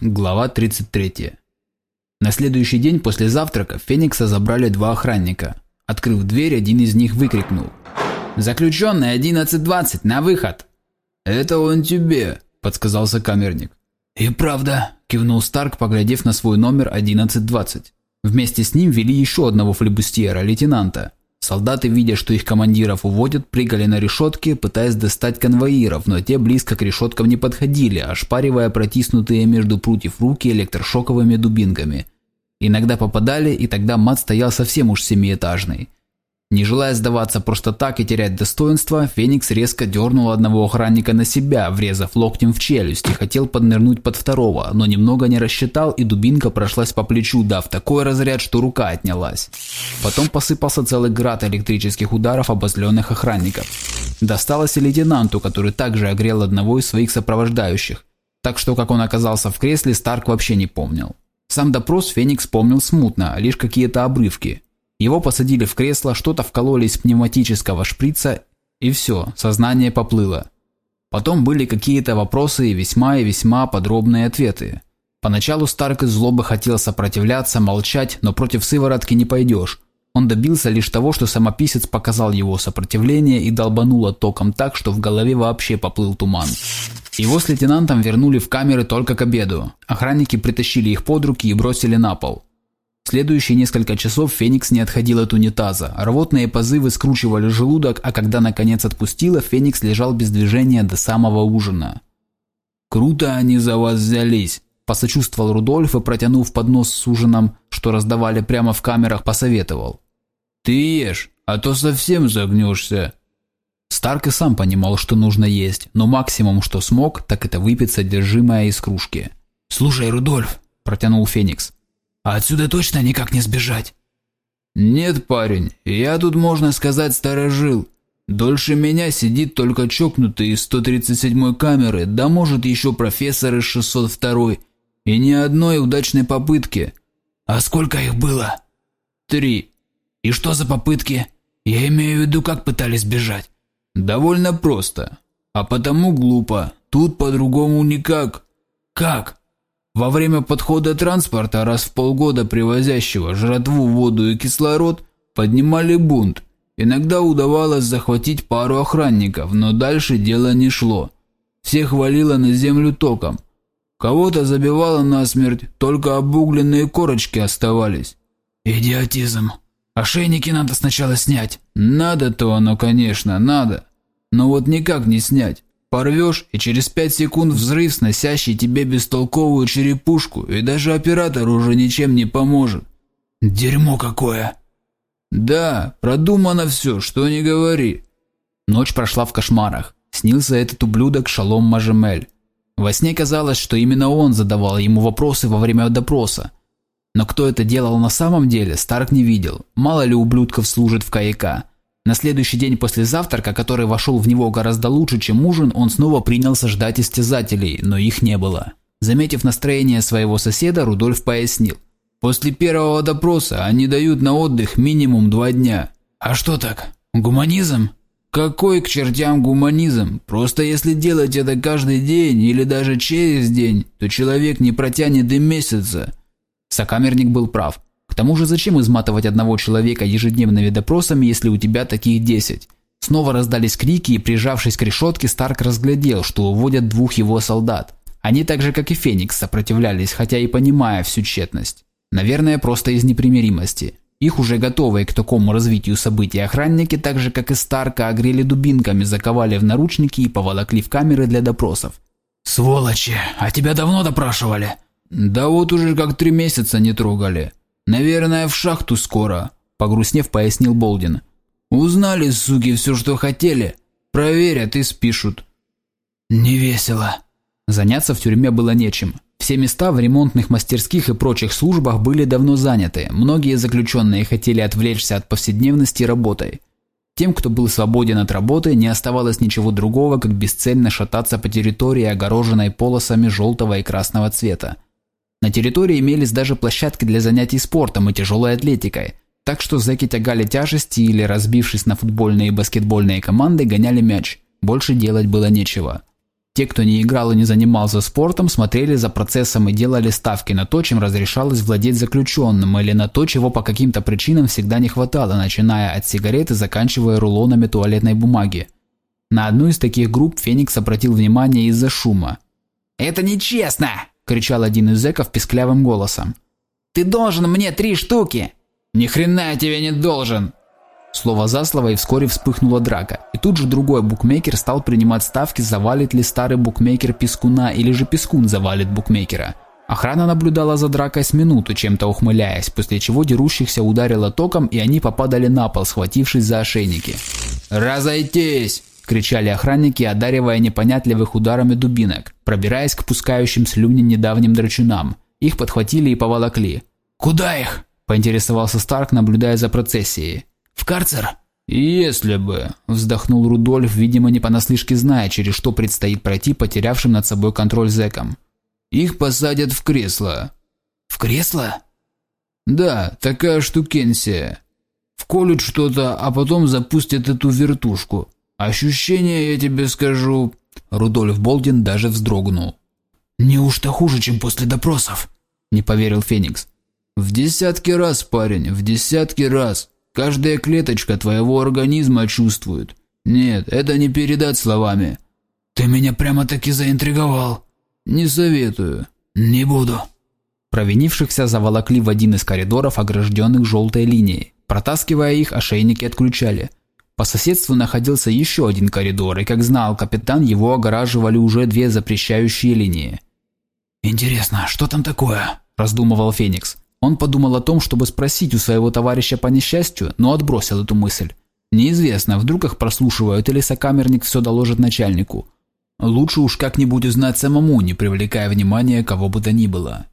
Глава 33. На следующий день после завтрака Феникса забрали два охранника. Открыв дверь, один из них выкрикнул. «Заключенный 11.20, на выход!» «Это он тебе», – подсказал сокамерник. «И правда», – кивнул Старк, поглядев на свой номер 11.20. Вместе с ним вели еще одного флебустьера, лейтенанта. Солдаты, видя, что их командиров уводят, прыгали на решетки, пытаясь достать конвоиров, но те близко к решеткам не подходили, ошпаривая протиснутые между прутьев руки электрошоковыми дубинками. Иногда попадали, и тогда мат стоял совсем уж семиэтажный. Не желая сдаваться просто так и терять достоинство, Феникс резко дернул одного охранника на себя, врезав локтем в челюсть и хотел поднырнуть под второго, но немного не рассчитал и дубинка прошлась по плечу, дав такой разряд, что рука отнялась. Потом посыпался целый град электрических ударов обозленных охранников. Досталось и лейтенанту, который также огрел одного из своих сопровождающих. Так что, как он оказался в кресле, Старк вообще не помнил. Сам допрос Феникс помнил смутно, лишь какие-то обрывки – его посадили в кресло, что-то вкололи из пневматического шприца, и все, сознание поплыло. Потом были какие-то вопросы и весьма и весьма подробные ответы. Поначалу Старк из злобы хотел сопротивляться, молчать, но против сыворотки не пойдешь. Он добился лишь того, что самописец показал его сопротивление и долбануло током так, что в голове вообще поплыл туман. Его с лейтенантом вернули в камеры только к обеду. Охранники притащили их под руки и бросили на пол. Следующие несколько часов Феникс не отходил от унитаза. Рвотные позывы скручивали желудок, а когда наконец отпустило, Феникс лежал без движения до самого ужина. «Круто они за вас взялись», – посочувствовал Рудольф и, протянув поднос с ужином, что раздавали прямо в камерах, посоветовал. «Ты ешь, а то совсем загнешься». Старк и сам понимал, что нужно есть, но максимум, что смог, так это выпить содержимое из кружки. «Слушай, Рудольф», – протянул Феникс, а отсюда точно никак не сбежать? Нет, парень, я тут, можно сказать, сторожил. Дольше меня сидит только чокнутый из 137-й камеры, да может еще профессор из 602-й. И ни одной удачной попытки. А сколько их было? Три. И что за попытки? Я имею в виду, как пытались бежать. Довольно просто. А потому глупо. Тут по-другому никак. Как? Во время подхода транспорта, раз в полгода привозящего жратву, воду и кислород, поднимали бунт. Иногда удавалось захватить пару охранников, но дальше дело не шло. Всех валило на землю током. Кого-то забивало насмерть, только обугленные корочки оставались. Идиотизм. Ошейники надо сначала снять. Надо-то оно, конечно, надо. Но вот никак не снять. Порвешь, и через пять секунд взрыв, сносящий тебе бестолковую черепушку, и даже оператор уже ничем не поможет. Дерьмо какое! Да, продумано все, что не говори. Ночь прошла в кошмарах. Снился этот ублюдок Шалом Мажемель. Во сне казалось, что именно он задавал ему вопросы во время допроса. Но кто это делал на самом деле, Старк не видел. Мало ли ублюдков служит в КАИК. На следующий день после завтрака, который вошел в него гораздо лучше, чем ужин, он снова принялся ждать истязателей, но их не было. Заметив настроение своего соседа, Рудольф пояснил. «После первого допроса они дают на отдых минимум два дня». «А что так? Гуманизм?» «Какой к чертям гуманизм? Просто если делать это каждый день или даже через день, то человек не протянет и месяца». Сокамерник был прав тому же зачем изматывать одного человека ежедневными допросами, если у тебя таких 10? Снова раздались крики, и прижавшись к решетке, Старк разглядел, что уводят двух его солдат. Они так же, как и Феникс, сопротивлялись, хотя и понимая всю тщетность. Наверное, просто из непримиримости. Их уже готовые к такому развитию событий охранники, так же как и Старка, огрели дубинками, заковали в наручники и поволокли в камеры для допросов. «Сволочи! А тебя давно допрашивали?» «Да вот уже как три месяца не трогали. «Наверное, в шахту скоро», – погрустнев, пояснил Болдин. «Узнали, суки, все, что хотели. Проверят и спишут». «Не весело». Заняться в тюрьме было нечем. Все места в ремонтных мастерских и прочих службах были давно заняты. Многие заключенные хотели отвлечься от повседневности работой. Тем, кто был свободен от работы, не оставалось ничего другого, как бесцельно шататься по территории, огороженной полосами желтого и красного цвета. На территории имелись даже площадки для занятий спортом и тяжелой атлетикой, так что зэки тягали тяжести или, разбившись на футбольные и баскетбольные команды, гоняли мяч. Больше делать было нечего. Те, кто не играл и не занимался спортом, смотрели за процессом и делали ставки на то, чем разрешалось владеть заключенным, или на то, чего по каким-то причинам всегда не хватало, начиная от сигарет и заканчивая рулонами туалетной бумаги. На одну из таких групп Феникс обратил внимание из-за шума. «Это нечестно!» – кричал один из зэков писклявым голосом. «Ты должен мне три штуки!» «Ни хрена я тебе не должен!» Слово за слово, и вскоре вспыхнула драка. И тут же другой букмекер стал принимать ставки, завалит ли старый букмекер Пескуна или же Пескун завалит букмекера. Охрана наблюдала за дракой с минуту, чем-то ухмыляясь, после чего дерущихся ударило током, и они попадали на пол, схватившись за ошейники. «Разойтись!» – кричали охранники, одаривая непонятливых ударами дубинок, пробираясь к пускающим слюни недавним драчунам. Их подхватили и поволокли. «Куда их?» – поинтересовался Старк, наблюдая за процессией. В карцер? Если бы, вздохнул Рудольф, видимо, не понаслышке зная, через что предстоит пройти потерявшим над собой контроль зэкам. Их посадят в кресло. В кресло? Да, такая штукенсия. Вколют что-то, а потом запустят эту вертушку. Ощущение, я тебе скажу... Рудольф Болдин даже вздрогнул. «Неужто хуже, чем после допросов?» – не поверил Феникс. «В десятки раз, парень, в десятки раз. Каждая клеточка твоего организма чувствует. Нет, это не передать словами. Ты меня прямо-таки заинтриговал. Не советую. Не буду. Провинившихся заволокли в один из коридоров, огражденных желтой линией. Протаскивая их, ошейники отключали. По соседству находился еще один коридор, и, как знал капитан, его огораживали уже две запрещающие линии. «Интересно, что там такое?» – раздумывал Феникс. Он подумал о том, чтобы спросить у своего товарища по несчастью, но отбросил эту мысль. Неизвестно, вдруг их прослушивают или сокамерник все доложит начальнику. Лучше уж как-нибудь узнать самому, не привлекая внимания кого бы то ни было.